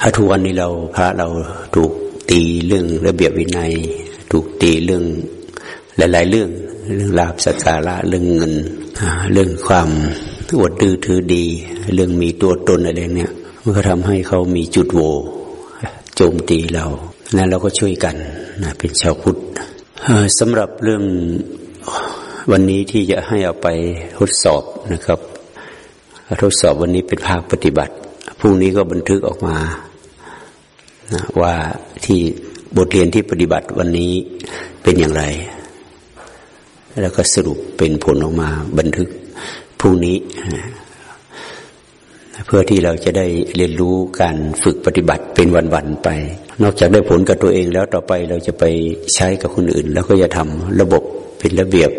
ถ้าทุกวันนี้เราพระเราถูกตีเรื่องระเบียบวินัย ถูกตีเรื่องหลาย ๆ เรื่อง เรื่องลาบสักการะเรื่องเงิน เรื่องความอวดดื้อถือดี เรื่องมีตัวตนอะไรเนี่ยมันก็ทำให้เขามีจุดโวโจมตีเรานั้นเราก็ช่วยกันนะเป็นชาวพุทธสำหรับเรื่องวันนี้ที่จะให้เอาไปทดสอบนะครับ ทดสอบวันนี้เป็นภาคปฏิบัติพรุ่งนี้ก็บันทึกออกมา นะว่าที่บทเรียนที่ปฏิบัติวันนี้เป็นอย่างไร แล้วก็สรุปเป็นผลออกมาบันทึกพรุ่งนี้ เพื่อที่เราจะได้เรียนรู้การฝึกปฏิบัติเป็นวันๆไป นอกจากได้ผลกับตัวเองแล้วต่อไปเราจะไปใช้กับคนอื่น แล้วก็จะทำระบบเป็นระเบียบ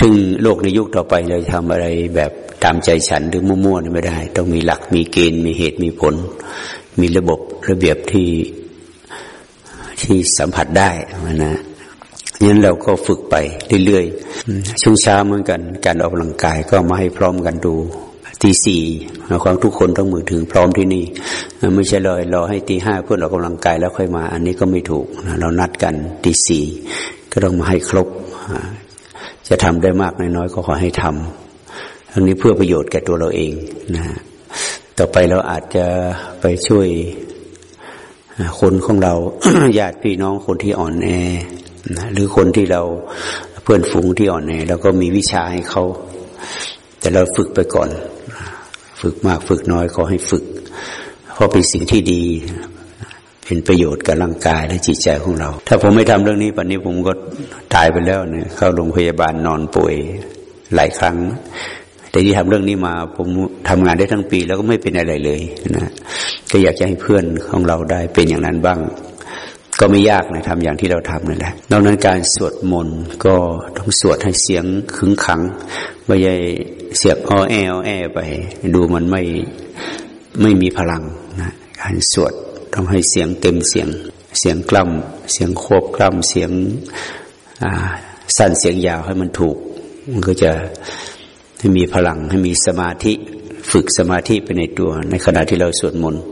ถึงโลกในยุคต่อไปเราจะทำอะไรแบบตามใจฉันหรือมั่วๆไม่ได้ ต้องมีหลักมีเกณฑ์มีเหตุมีผล มีระบบระเบียบที่ที่สัมผัสได้นะงั้นเราก็ฝึกไปเรื่อยๆ ช่วงเช้าเหมือนกัน การออกกำลังกายก็มาให้พร้อมกันดูตีสี่ความทุกคนต้องมือถึงพร้อมที่นี่ ไม่ใช่รอรอให้ตีห้าเพื่อนออกกำลังกายแล้วค่อยมา อันนี้ก็ไม่ถูก เรานัดกันตีสี่ก็ต้องมาให้ครบ จะทำได้มากน้อยก็ขอให้ทำทั้งนี้เพื่อประโยชน์แก่ตัวเราเองนะ ต่อไปเราอาจจะไปช่วยคนของเราญาติพี่น้องคนที่อ่อนแอหรือคนที่เราเพื่อนฝูงที่อ่อนแอเราก็มีวิชาให้เขา แต่เราฝึกไปก่อน ฝึกมากฝึกน้อยขอให้ฝึก เพราะเป็นสิ่งที่ดี เป็นประโยชน์กับร่างกายและจิตใจของเรา ถ้าผมไม่ทำเรื่องนี้ปัจนี้ผมก็ตายไปแล้วเนี่ยเข้าโรงพยาบาลนอนป่วยหลายครั้ง แต่ที่ทำเรื่องนี้มาผมทำงานได้ทั้งปี แล้วก็ไม่เป็นอะไรเลยนะก็อยากจะให้เพื่อนของเราได้เป็นอย่างนั้นบ้าง ก็ไม่ยากนะทำอย่างที่เราทำนั่นแหละนอกนั้นการสวดมนต์ก็ต้องสวดให้เสียงขึงขังไม่ใช่เสียบอ้อแออแอไป ดูมันไม่ไม่มีพลังนะการสวดต้องให้เสียงเต็มเสียง เสียงกล้ำเสียงควบกล้ำเสียงสั้นเสียงยาวให้มันถูก มันก็จะ ให้มีพลังให้มีสมาธิ ฝึกสมาธิไปในตัว ในขณะที่เราสวดมนต์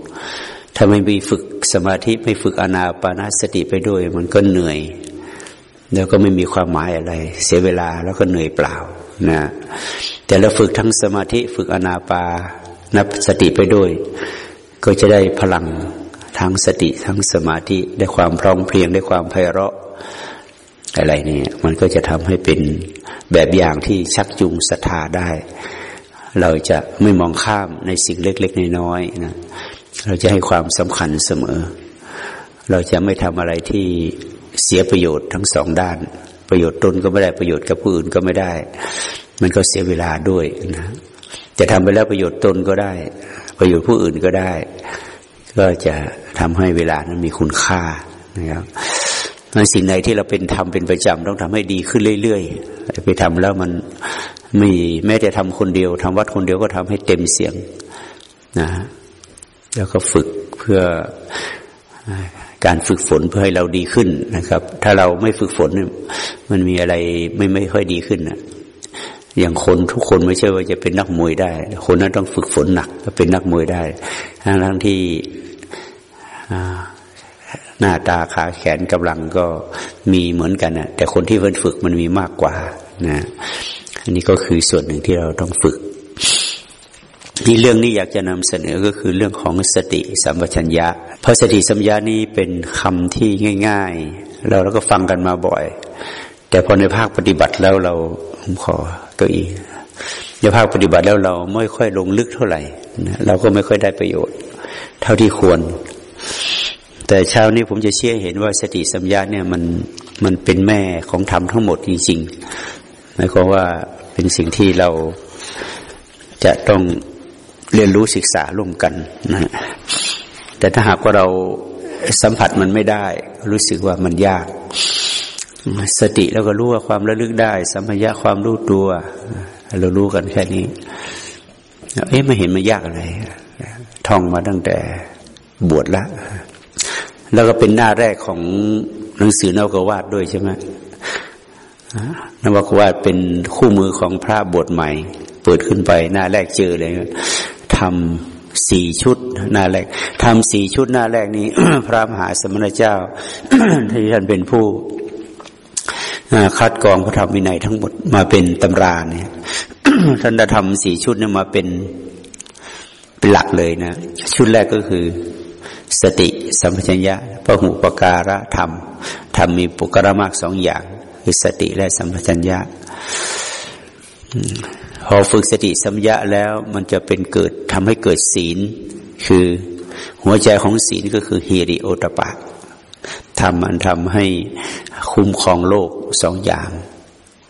ถ้าไม่มีฝึกสมาธิไม่ฝึกอนาปานาสติไปด้วย มันก็เหนื่อย แล้วก็ไม่มีความหมายอะไร เสียเวลาแล้วก็เหนื่อยเปล่านะแต่เราฝึกทั้งสมาธิฝึกอนาปานับสติไปด้วย ก็จะได้พลังทั้งสติทั้งสมาธิได้ความพร้อมเพรียงได้ความไพเราะอะไรนี่มันก็จะทำให้เป็น แบบอย่างที่ชักจูงศรัทธาได้ เราจะไม่มองข้ามในสิ่งเล็ก ๆ น้อยๆนะเราจะให้ความสำคัญเสมอ เราจะไม่ทำอะไรที่เสียประโยชน์ทั้งสองด้าน ประโยชน์ตนก็ไม่ได้ประโยชน์กับผู้อื่นก็ไม่ได้ มันก็เสียเวลาด้วยนะจะทำไปแล้วประโยชน์ตนก็ได้ ประโยชน์ผู้อื่นก็ได้ ก็จะทำให้เวลานั้นมีคุณค่านะครับ ในสิ่งใดที่เราเป็นทำเป็นประจำต้องทำให้ดีขึ้นเรื่อยๆไปทำแล้วมันม่แม้แต่ทำคนเดียวทำวัดคนเดียวก็ทำให้เต็มเสียงนะแล้วก็ฝึกเพื่อการฝึกฝนเพื่อให้เราดีขึ้นนะครับ ถ้าเราไม่ฝึกฝนมันมีอะไรไม่ไม่ค่อยดีขึ้นนะอย่างคนทุกคนไม่ใช่ว่าจะเป็นนักมวยได้ คนนั้นต้องฝึกฝนหนักก็เป็นนักมวยได้ทั้งทั้งที่ หน้าตาขาแขนกำลังก็มีเหมือนกันนะแต่คนที่เพิ่นฝึกมันมีมากกว่านะอันนี้ก็คือส่วนหนึ่งที่เราต้องฝึกที่เรื่องนี้อยากจะนำเสนอก็คือเรื่องของสติสัมปชัญญะ เพราะสติสัมปชัญญะนี้เป็นคำที่ง่าย ๆ เราเราก็ฟังกันมาบ่อย แต่พอในภาคปฏิบัติแล้วเราผมขอเก้าอี้ในภาคปฏิบัติแล้วเราไม่ค่อยลงลึกเท่าไหร่เราก็ไม่ค่อยได้ประโยชน์ เท่าที่ควร แต่เช้านี้ผมจะเชื่อเห็นว่าสติสัมยาเนี่ยมันมันเป็นแม่ของธรรมทั้งหมดจริงๆหมายความว่าเป็นสิ่งที่เราจะต้องเรียนรู้ศึกษาร่วมกันนะแต่ถ้าหากว่าเราสัมผัสมันไม่ได้ รู้สึกว่ามันยาก สติเราก็รู้ว่าความระลึกได้ สัมผัสความรู้ตัว เรารู้กันแค่นี้ เอ๊ะไม่เห็นมันยากอะไรท่องมาตั้งแต่บวชละ แล้วก็เป็นหน้าแรกของหนังสือนวกวาดด้วยใช่ไหมนวกวาดเป็นคู่มือของพระบทใหม่ เปิดขึ้นไปหน้าแรกเจอเลยทำสี่ชุด หน้าแรกทำสี่ชุดหน้าแรกนี้ พระมหาสมณเจ้าที่ท่านเป็นผู้คัดกรองพระธรรมวินัยทั้งหมดมาเป็นตำราเนี่ยท่านจะทำสี่ชุดนี้มาเป็นเป็นหลักเลยนะ ชุดแรกก็คือ สติสัมปชัญญะพระหูปการะธรรม ธรรมมีปุกรมากสองอย่าง คือสติและสัมปชัญญะพอฝึกสติสัมยะแล้วมันจะเป็นเกิดทำให้เกิดศีล คือหัวใจของศีลก็คือฮีริโอตปะทำมันทำให้คุ้มครองโลกสองอย่าง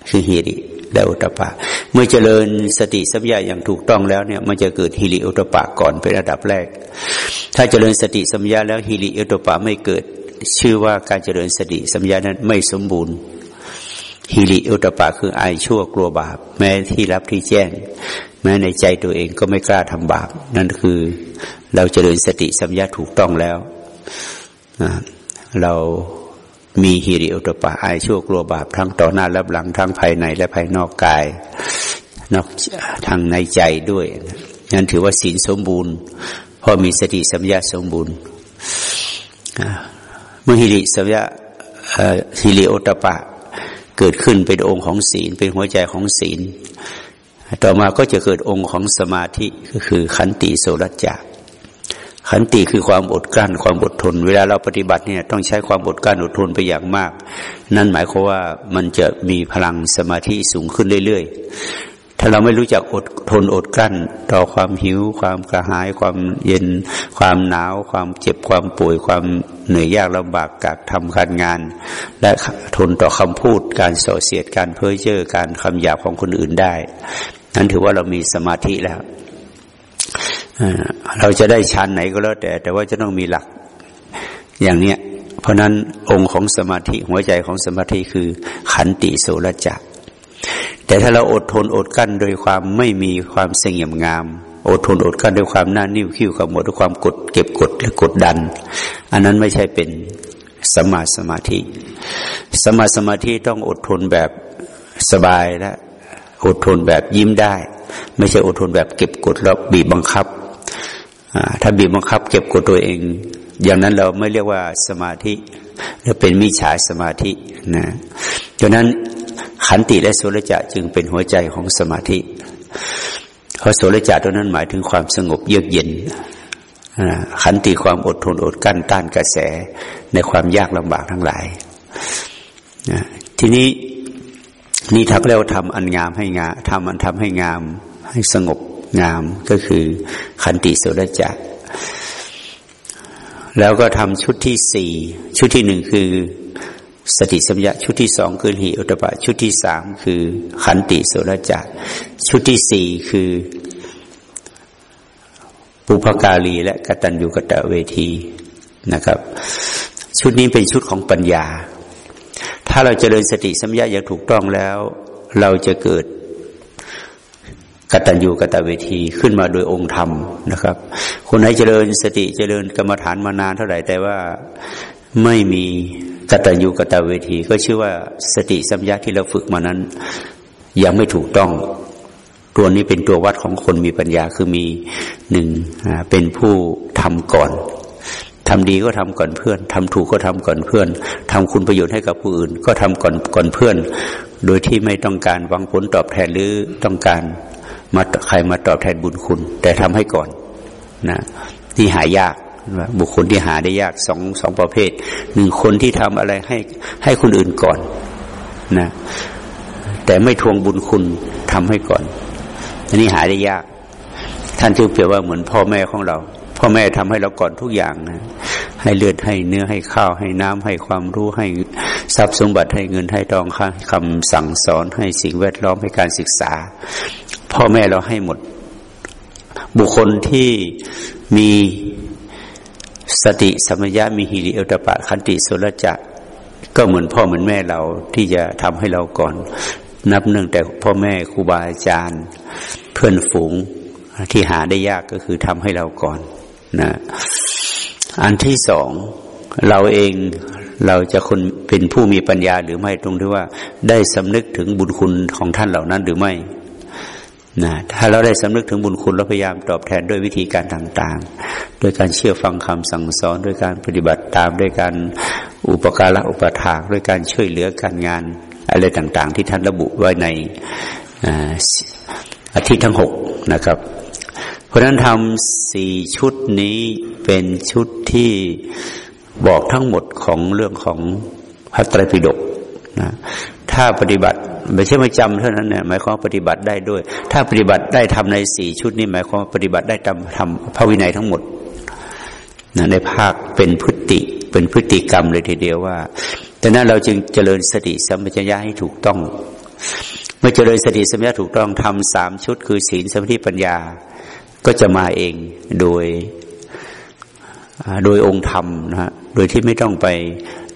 คือฮีริและโอตปะ เมื่อเจริญสติสัมยาอย่างถูกต้องแล้วเนี่ย มันจะเกิดฮิริโอตปะก่อนเป็นระดับแรก ถ้าเจริญสติสัมยาแล้วฮิริโอตปะไม่เกิด ชื่อว่าการเจริญสติสัมยานั้นไม่สมบูรณ์ฮิริอุตปะคืออายชั่วกลัวบาป แม้ที่รับที่แจ้ง แม้ในใจตัวเองก็ไม่กล้าทำบาป นั่นคือเราเจริญสติสัมยาถูกต้องแล้วเรามีฮิริอุตปะอายชั่วกลัวบาป ทั้งต่อหน้าและหลังทั้งภายในและภายนอกกาย นอกทางในใจด้วยนั่นถือว่าศีลสมบูรณ์ เพราะมีสติสัมยาสมบูรณ์เมื่อฮิริสัมยาฮิริโอตปะ เกิดขึ้นเป็นองค์ของศีล เป็นหัวใจของศีล ต่อมาก็จะเกิดองค์ของสมาธิก็คือขันติโสรัจจะขันติคือความอดกลั้นความอดทน เวลาเราปฏิบัติเนี่ยต้องใช้ความอดกลั้นอดทนไปอย่างมาก นั่นหมายความว่ามันจะมีพลังสมาธิสูงขึ้นเรื่อย ถ้าเราไม่รู้จักอดทนอดกั้น ต่อความหิว ความกระหาย ความเย็น ความหนาว ความเจ็บความป่วยความเหนื่อยยากลำบากกากทำการงาน และทนต่อคำพูดการส่อเสียดการเพ้อเจ้อการคำหยาบของคนอื่นได้ นั้นถือว่าเรามีสมาธิแล้วเราจะได้ชั้นไหนก็แล้วแต่ แต่ว่าจะต้องมีหลักอย่างเนี้ย เพราะนั้นองค์ของสมาธิหัวใจของสมาธิคือขันติโสรจัก แต่ถ้าเราอดทนอดกั้นโดยความไม่มีความเสงี่ยมงาม อดทนอดกั้นด้วยความหน้านิ้วคิ้วขมวดด้วยความกดเก็บกดและกดดัน อันนั้นไม่ใช่เป็นสมาสมาธิ สมาสมาธิต้องอดทนแบบสบายและอดทนแบบยิ้มได้ ไม่ใช่อดทนแบบเก็บกดแล้วบีบบังคับถ้าบีบบังคับ เก็บกดตัวเอง อย่างนั้นเราไม่เรียกว่าสมาธิและเป็นมิจฉาสมาธินะดังนั้น ขันติและโสรจะจึงเป็นหัวใจของสมาธิ เพราะโสรจะตัวนั้นหมายถึงความสงบเยือกเย็นขันติความอดทนอดกั้นต้านกระแสในความยากลำบากทั้งหลายทีนี้นี่ทักแล้วทำอันงามให้งามทำอันทำให้งาม ให้สงบงามก็คือขันติโสรจะแล้วก็ทำชุดที่สี่ชุดที่หนึ่งคือ สติสัมยาชุดที่สองคือหิอุตปะ ชุดที่สามคือขันติโสรจะชุดที่สี่คือปุพกาลี และกตัญญูกตะเวทีนะครับ ชุดนี้เป็นชุดของปัญญา ถ้าเราจเจริญสติสัมยาอย่างถูกต้องแล้ว เราจะเกิดกตัญญูกตเวทีขึ้นมาโดยองค์ธรรมนะครับ คนไหนเจริญสติเจริญกรรมฐานมานานเท่าไหร่แต่ว่าไม่มี กตัญญูกตเวที ก็ชื่อว่าสติสัมยาที่เราฝึกมานั้น ยังไม่ถูกต้อง ตัวนี้เป็นตัววัดของคนมีปัญญาคือมีหนึ่งเป็นผู้ทำก่อนทำดีก็ทำก่อนเพื่อนทำถูกก็ทำก่อนเพื่อนทำคุณประโยชน์ให้กับผู้อื่น ก็ทำก่อนก่อนเพื่อน โดยที่ไม่ต้องการหวังผลตอบแทนหรือต้องการมาใครมาตอบแทนบุญคุณ แต่ทำให้ก่อนนะที่หายาก บุคคลที่หาได้ยากสองสองประเภทหนึ่งคนที่ทำอะไรให้ให้คนอื่นก่อนนะแต่ไม่ทวงบุญคุณทำให้ก่อน อันนี้หาได้ยาก ท่านจึงเปรียบว่าเหมือนพ่อแม่ของเรา พ่อแม่ทำให้เราก่อนทุกอย่างนะให้เลือดให้เนื้อให้ข้าวให้น้ำให้ความรู้ให้ทรัพย์สมบัติให้เงินให้ทองคำสั่งสอนให้สิ่งแวดล้อมให้การศึกษา พ่อแม่เราให้หมด บุคคลที่มี สติสมัยะมีหิริเอตปะคันติโสรจะก็เหมือนพ่อเหมือนแม่เราที่จะทำให้เราก่อน นับหนึ่งแต่พ่อแม่ครูบาอาจารย์ เพื่อนฝูงที่หาได้ยากก็คือทำให้เราก่อนนะอันที่สองเราเองเราจะคนเป็นผู้มีปัญญาหรือไม่ตรงที่ว่าได้สำนึกถึงบุญคุณของท่านเหล่านั้นหรือไม่ นะถ้าเราได้สำนึกถึงบุญคุณเราพยายามตอบแทนด้วยวิธีการต่างๆ ด้วยการเชื่อฟังคำสั่งสอน ด้วยการปฏิบัติตามด้วยการอุปการะอุปถากด้วยการช่วยเหลือการงานอะไรต่างๆ ที่ท่านระบุไว้ในอาทิตย์ทั้งหกนะครับ เพราะฉะนั้นทำสี่ชุดนี้เป็นชุดที่บอกทั้งหมดของเรื่องของพระไตรปิฎกนะ ถ้าปฏิบัติไม่ใช่ไม่จำเท่านั้นเนี่ยหมายความปฏิบัติได้ด้วย ถ้าปฏิบัติได้ทำในสี่ชุดนี้หมายความปฏิบัติได้ทำทำพระวินัยทั้งหมดนะในภาคเป็นพฤติเป็นพฤติกรรมเลยทีเดียวว่าดังนั้นเราจึงเจริญสติสัมปชัญญะให้ถูกต้อง เมื่อเจริญสติสัมปชัญญะถูกต้องทำสามชุด คือศีลสมาธิปัญญา ก็จะมาเองโดยโดยองค์ธรรมนะฮะโดยที่ไม่ต้องไป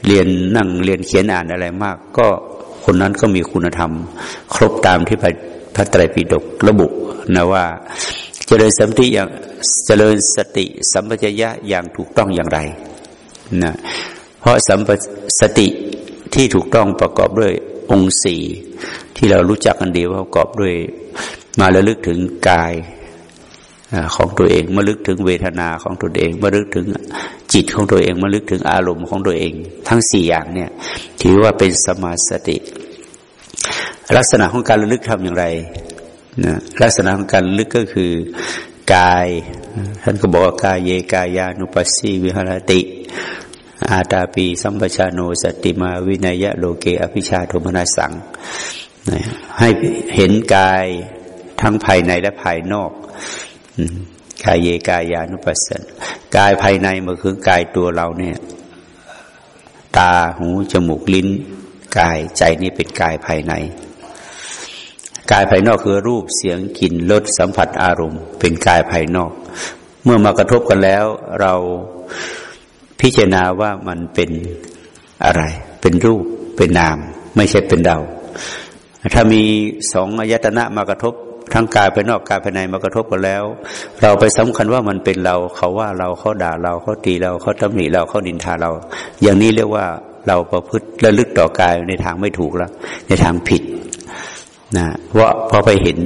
เรียนนั่งเรียนเขียนอ่านอะไรมาก ก็ คนนั้นก็มีคุณธรรม ครบตามที่พระไตรปิฎกระบุนะว่าเจริญสติอย่างเจริญสติ สัมปชัญญะอย่างถูกต้องอย่างไรนะเพราะสัมปสติที่ถูกต้องประกอบด้วยองค์สี่ที่เรารู้จักกันดีว่าประกอบด้วยมาระลึกถึงกายของตัวเองมาลึกถึงเวทนาของตัวเองมาลึกถึง จิตของตัวเองมาลึกถึงอารมณ์ของตัวเอง ทั้งสี่อย่างเนี่ย ถือว่าเป็นสมาสติ ลักษณะของการระลึกทำอย่างไรนะลักษณะของการลึกก็คือกาย ท่านก็บอกว่ากายเยกายานุปัสสีวิหรติ อาตาปีสัมปชาโนสติมาวินัยะโลเกอภิชาโทมนาสัง ให้เห็นกายทั้งภายในและภายนอก กายเยกายานุปัสสนกายภายในมันคือกายตัวเราเนี่ย ตาหูจมูกลิ้น กายใจนี่เป็นกายภายใน กายภายนอกคือรูปเสียงกลิ่นรสสัมผัสอารมณ์ เป็นกายภายนอก เมื่อมากระทบกันแล้ว เราพิจารณาว่ามันเป็นอะไร เป็นรูปเป็นนาม ไม่ใช่เป็นเราถ้ามีสองอายตนะมากระทบ ทั้งกายภายนอกกายภายในมากระทบกันแล้ว เราไปสำคัญว่ามันเป็นเราเขาว่าเราเขาด่าเราเขาตีเราเขาตำหนิเราเขาดินทาเรา อย่างนี้เรียกว่าเราประพฤติระลึกต่อกายในทางไม่ถูกแล้ว ในทางผิดนะว่าพอไปเห็น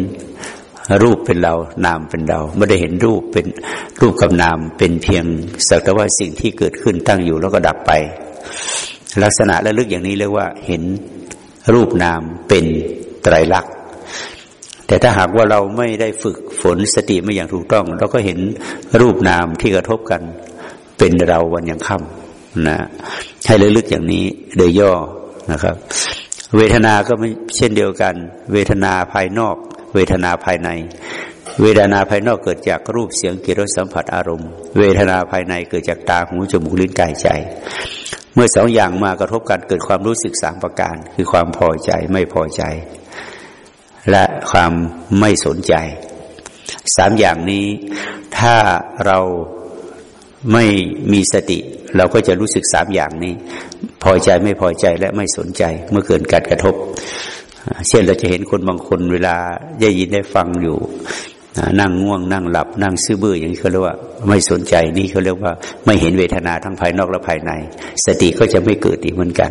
รูปเป็นเรา นามเป็นเรา ไม่ได้เห็นรูปเป็นรูปกับนามเป็นเพียงสักแต่ว่าสิ่งที่เกิดขึ้นตั้งอยู่แล้วก็ดับไป ลักษณะระลึกอย่างนี้เรียกว่าเห็นรูปนามเป็นไตรลักษณ์ แต่ถ้าหากว่าเราไม่ได้ฝึกฝนสติไม่อย่างถูกต้อง เราก็เห็นรูปนามที่กระทบกัน เป็นเราวันยังค่ำนะให้ลึกๆอย่างนี้โดยย่อนะครับ เวทนาก็เช่นเดียวกัน เวทนาภายนอก เวทนาภายใน เวทนาภายนอกเกิดจากรูปเสียงกลิ่นรสสัมผัสอารมณ์ เวทนาภายในเกิดจากตาหูจมูกลิ้นกายใจเมื่อสองอย่างมากระทบกันเกิดความรู้สึกสามประการ คือความพอใจไม่พอใจ และความไม่สนใจ สามอย่างนี้ถ้าเราไม่มีสติ เราก็จะรู้สึกสามอย่างนี้ พอใจไม่พอใจและไม่สนใจเมื่อเกิดการกระทบ เช่นเราจะเห็นคนบางคนเวลาได้ยินได้ฟังอยู่นั่งง่วงนั่งหลับ นั่งซื่อบื้ออย่างนี้เขาเรียกว่าไม่สนใจนี่เขาเรียกว่า ไม่เห็นเวทนาทั้งภายนอกและภายใน สติก็จะไม่เกิดอีกเหมือนกัน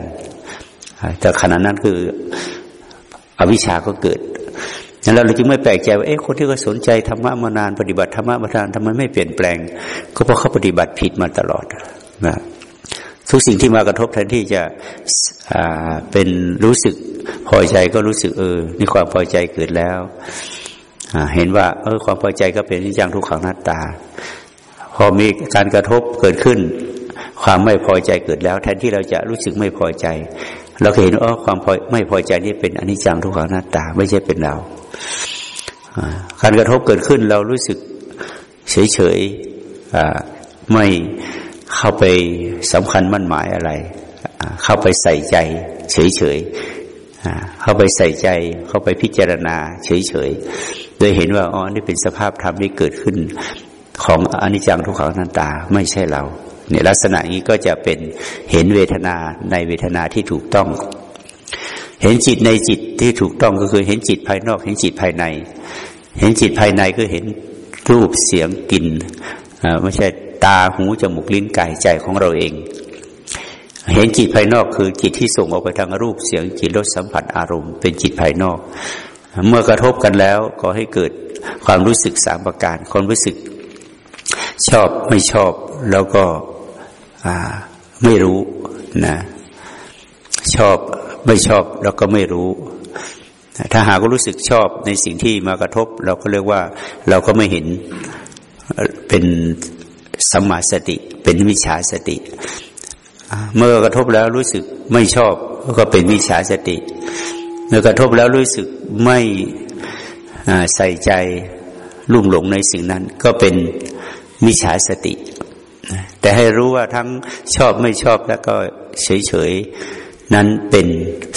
แต่ขณะนั้นคืออวิชชาก็เกิด นั้นเราจึงไม่แปลกใจว่าเอ๊ะคนที่เขาสนใจธรรมะมานานปฏิบัติธรรมะมานานทำไมไม่เปลี่ยนแปลง ก็เพราะเขาปฏิบัติผิดมาตลอดนะทุกสิ่งที่มากระทบแทนที่จะเป็นรู้สึกพอใจก็รู้สึกเออนี่ความพอใจเกิดแล้วเห็นว่า เออ ความพอใจก็เป็นนิจังทุกขังหน้าตา พอมีการกระทบเกิดขึ้น ความไม่พอใจเกิดแล้ว แทนที่เราจะรู้สึกไม่พอใจ เราเห็นว่าความไม่พอใจนี่เป็นอนิจจังทุกขังหน้าตา ไม่ใช่เป็นเราการกระทบเกิดขึ้นเรารู้สึกเฉยๆไม่เข้าไปสำคัญมั่นหมายอะไร เข้าไปใส่ใจเฉยๆเข้าไปใส่ใจ เข้าไปพิจารณาเฉยๆโดยเห็นว่าอ๋อนี่เป็นสภาพธรรมที่เกิดขึ้น ของอนิจจังทุกขังนันตา ไม่ใช่เรา เนี่ยลักษณะนี้ก็จะเป็นเห็นเวทนาในเวทนาที่ถูกต้อง เห็นจิตในจิตที่ถูกต้องก็คือเห็นจิตภายนอก เห็นจิตภายใน เห็นจิตภายในก็เห็นรูปเสียงกลิ่นไม่ใช่ตาหูจมูกลิ้นกายใจของเราเอง เห็นจิตภายนอกคือจิตที่ส่งออกไปทางรูปเสียงกลิ่นรสสัมผัสอารมณ์เป็นจิตภายนอก เมื่อกระทบกันแล้วก็ให้เกิดความรู้สึกสามประการความรู้สึกชอบไม่ชอบแล้วก็ ไม่รู้นะ ชอบไม่ชอบเราก็ไม่รู้ ถ้าหากรู้สึกชอบในสิ่งที่มากระทบ เราก็เรียกว่า เราก็ไม่เห็นเป็นสัมมาสติ เป็นวิชาสติ เมื่อกระทบแล้วรู้สึกไม่ชอบก็เป็นวิชาสติ เมื่อกระทบแล้วรู้สึกไม่ใส่ใจลุ่มหลงในสิ่งนั้น ก็เป็นมิจฉาสติ แต่ให้รู้ว่าทั้งชอบไม่ชอบแล้วก็เฉยๆ นั้นเป็น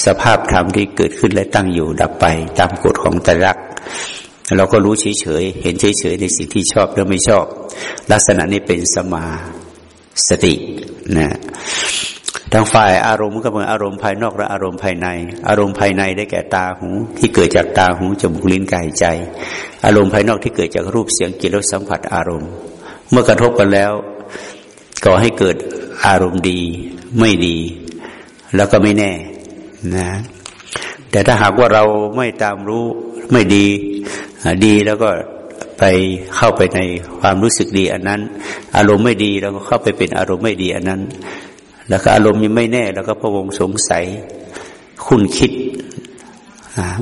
สภาพธรรมที่เกิดขึ้นและตั้งอยู่ดับไปตามกฎของตรักเราก็รู้เฉยๆ เห็นเฉยๆ ในสิ่งที่ชอบและไม่ชอบ ลักษณะนี้เป็นสมาสตินะทางฝ่ายอารมณ์ก็เหมือนอารมณ์ภายนอกและอารมณ์ภายใน อารมณ์ภายในได้แก่ตาหู ที่เกิดจากตาหูจมูกลิ้นกายใจ อารมณ์ภายนอกที่เกิดจากรูปเสียงกลิ่นรสสัมผัสอารมณ์ เมื่อกระทบกันแล้ว ก่อให้เกิดอารมณ์ดีไม่ดี แล้วก็ไม่แน่นะ แต่ถ้าหากว่าเราไม่ตามรู้ไม่ดีดีแล้วก็ไปเข้าไปในความรู้สึกดีอันนั้น อารมณ์ไม่ดีเราก็เข้าไปเป็นอารมณ์ไม่ดีอันนั้น แล้วก็อารมณ์ยังไม่แน่แล้วก็พะวงสงสัยคุณคิด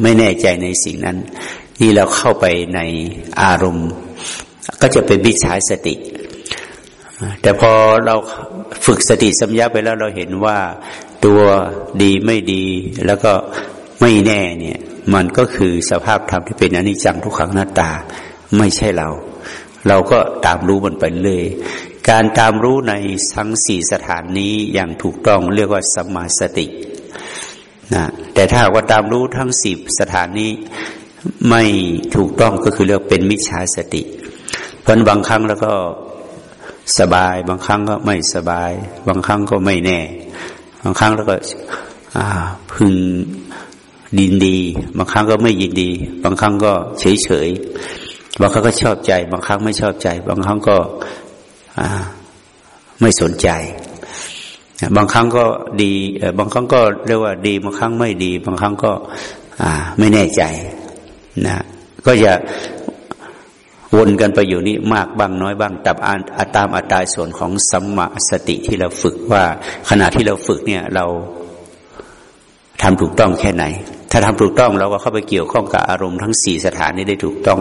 ไม่แน่ใจในสิ่งนั้น นี่เราเข้าไปในอารมณ์ ก็จะเป็นวิชาสติ แต่พอเราฝึกสติสัมยาไปแล้วเราเห็นว่าตัวดีไม่ดีแล้วก็ไม่แน่เนี่ย มันก็คือสภาพธรรมที่เป็นอนิจจังทุกขังหน้าตา ไม่ใช่เรา เราก็ตามรู้มันไปเลย การตามรู้ในทั้งสี่สถานนี้อย่างถูกต้องเรียกว่าสมาสตินะแต่ถ้าว่าตามรู้ทั้งสี่สถานนี้ไม่ถูกต้องก็คือเรียกเป็นมิจฉาสติ เพราะบางครั้งแล้วก็ สบาย บางครั้งก็ไม่สบาย บางครั้งก็ไม่แน่ บางครั้งแล้วก็พึงดินดี บางครั้งก็ไม่ยินดี บางครั้งก็เฉยเฉยบางครั้งก็ชอบใจ บางครั้งไม่ชอบใจ บางครั้งก็ไม่สนใจ บางครั้งก็ดี บางครั้งก็เรียกว่าดี บางครั้งไม่ดี บางครั้งก็ไม่แน่ใจนะก็จะ วนกันไปอยู่นี่มากบ้างน้อยบ้างตับอาตามอัตราส่วนของสัมมาสติที่เราฝึกว่า ขณะที่เราฝึกเนี่ยเราทำถูกต้องแค่ไหน ถ้าทำถูกต้องเราก็เข้าไปเกี่ยวข้องกับอารมณ์ทั้งสี่สถานนี้ได้ถูกต้อง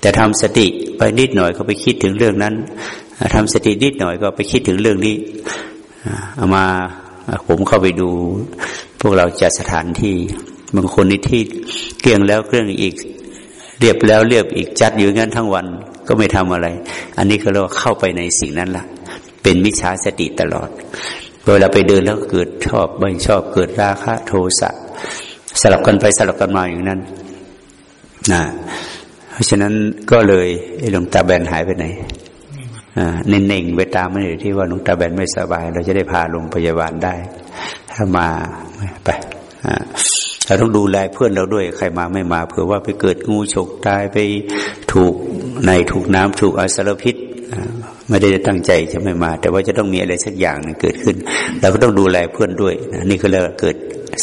แต่ทำสติไปนิดหน่อยก็ไปคิดถึงเรื่องนั้นทำสตินิดหน่อยก็ไปคิดถึงเรื่องนี้เอามาผมเข้าไปดู พวกเราจัดสถานที่บางคนนี่ที่เกลี่ยงแล้วเครื่องอีก เรียบแล้วเรียบอีกจัดอยู่งั้นทั้งวันก็ไม่ทำอะไร อันนี้ก็เรียกว่าเข้าไปในสิ่งนั้นละเป็นมิจฉาสติตลอดเวลาไปเดินแล้วเกิดชอบไม่ชอบเกิดราคะโทสะสลับกันไปสลับกันมาอย่างนั้นนะเพราะฉะนั้นก็เลยหลวงตาแบนหายไปไหนเน่งๆไปตามไม่ได้ที่ว่าหลวงตาแบนไม่สบาย เราจะได้พาลงพยาบาลได้ ถ้ามาไปอ่า เราต้องดูแลเพื่อนเราด้วย ใครมาไม่มาเผื่อว่าไปเกิดงูฉกตายไปถูกในถูกน้ำถูกอสารพิษไม่ได้ตั้งใจจะไม่มา แต่ว่าจะต้องมีอะไรสักอย่างนึงเกิดขึ้นเราก็ต้องดูแลเพื่อนด้วยนี่ก็เลยเกิด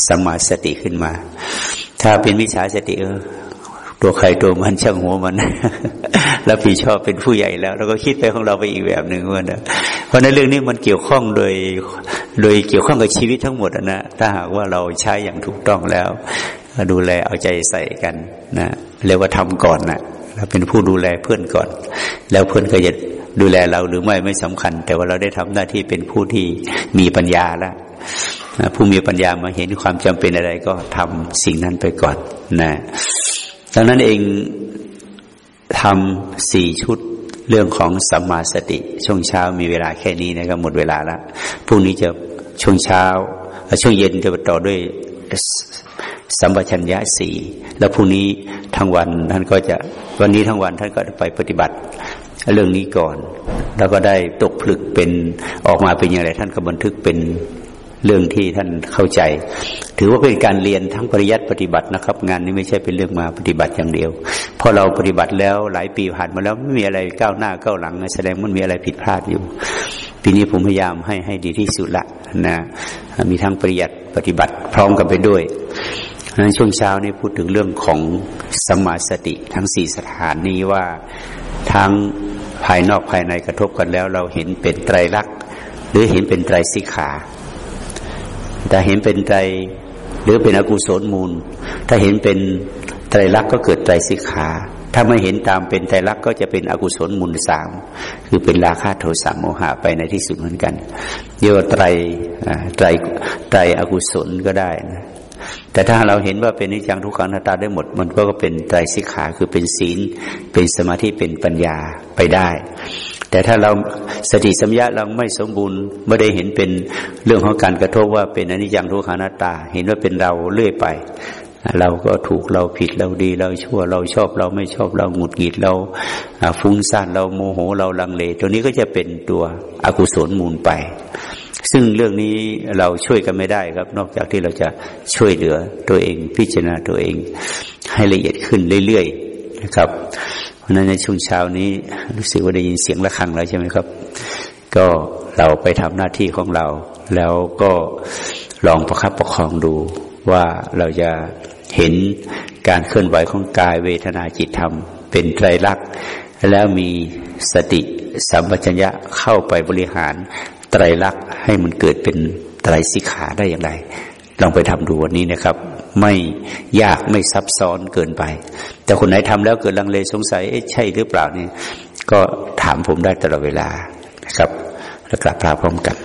สมาสติขึ้นมา ถ้าเป็นวิชาสติเออ ตัวใครตัวมันช่างหัวมัน แล้วพี่ชอบเป็นผู้ใหญ่แล้วเราก็คิดไปของเราไปอีกแบบหนึ่งว่านะเพราะในเรื่องนี้มันเกี่ยวข้องโดยโดยเกี่ยวข้องกับชีวิตทั้งหมดนะถ้าหากว่าเราใช้อย่างถูกต้องแล้วดูแลเอาใจใส่กันนะเรียกว่าทำก่อนนะเราเป็นผู้ดูแลเพื่อนก่อน แล้วเพื่อนก็จะดูแลเราหรือไม่ไม่สำคัญ แต่ว่าเราได้ทำหน้าที่เป็นผู้ที่มีปัญญาแล้วผู้มีปัญญามาเห็นความจำเป็นอะไรก็ทำสิ่งนั้นไปก่อนนะ ดังนั้นเองทำสี่ชุดเรื่องของสัมมาสติ ช่วงเช้ามีเวลาแค่นี้นะครับหมดเวลาแล้วพรุ่งนี้จะช่วงเช้า ช่วงเย็นจะต่อด้วยสัมปชัญญะสี่แล้วพรุ่งนี้ทั้งวันท่านก็จะวันนี้ทั้งวันท่านก็ไปปฏิบัติเรื่องนี้ก่อน แล้วก็ได้ตกผลึกเป็นออกมาเป็นอย่างไรท่านก็บันทึกเป็น เรื่องที่ท่านเข้าใจ ถือว่าเป็นการเรียนทั้งปริยัติปฏิบัตินะครับ งานนี้ไม่ใช่เป็นเรื่องมาปฏิบัติอย่างเดียวพอเราปฏิบัติแล้วหลายปีผ่านมาแล้วไม่มีอะไรก้าวหน้าก้าวหลังแสดงมันมีอะไรผิดพลาดอยู่ ปีนี้ผมพยายามให้ให้ดีที่สุดละนะมีทั้งปริยัติปฏิบัติพร้อมกันไปด้วยนั้นช่วงเช้านี้พูดถึงเรื่องของสมาสติทั้งสี่สถานนี้ว่าทั้งภายนอกภายในกระทบกันแล้ว เราเห็นเป็นไตรลักษณ์หรือเห็นเป็นไตรสิกขา แต่เห็นเป็นไตรหรือเป็นอกุศลมูล ถ้าเห็นเป็นไตรลักษณ์ก็เกิดไตรสิกขา ถ้าไม่เห็นตามเป็นไตรลักษณ์ก็จะเป็นอกุศลมูลสามคือเป็นราคะโทสะโมหะไปในที่สุดเหมือนกันเรียกว่าไตรไตรไตรอกุศลก็ได้นะแต่ถ้าเราเห็นว่าเป็นนิจังทุกขังนาตาได้หมด มันก็เป็นไตรสิกขาคือเป็นศีล เป็นสมาธิเป็นปัญญาไปได้ แต่ถ้าเราสติสัมยาเราไม่สมบูรณ์ไม่ได้เห็นเป็นเรื่องของการกระทบว่าเป็นอนิจจังทุกขังนาตา เห็นว่าเป็นเราเรื่อยไป เราก็ถูกเราผิดเราดี เราชั่วเราชอบเราไม่ชอบเราหงุดหงิดเราฟุ้งซ่านเราโมโหเราลังเล ตัวนี้ก็จะเป็นตัวอกุศลมูลไป ซึ่งเรื่องนี้เราช่วยกันไม่ได้ครับ นอกจากที่เราจะช่วยเหลือตัวเอง พิจารณาตัวเอง ให้ละเอียดขึ้นเรื่อยๆนะครับ ราะนั้นในช่วงเช้านี้รู้สึกว่าได้ยินเสียงะระฆังแล้วใช่ไหมครับ ก็เราไปทำหน้าที่ของเรา แล้วก็ลองประคับประคองดูว่าเราจะเห็นการเคลื่อนไหวของกายเวทนาจิตธรรม เป็นไตรลักษณ์แล้วมีสติสัมปชัญญะเข้าไปบริหารไตรลักษณ์ให้มันเกิดเป็นไตรสิกขาได้อย่างไร ลองไปทำดูวันนี้นะครับ ไม่ยากไม่ซับซ้อนเกินไป แต่คนไหนทำแล้วเกิดลังเลสงสัยใช่หรือเปล่านี่ก็ถามผมได้ตลอดเวลานะครับ แล้วกลับพาพร้อมกัน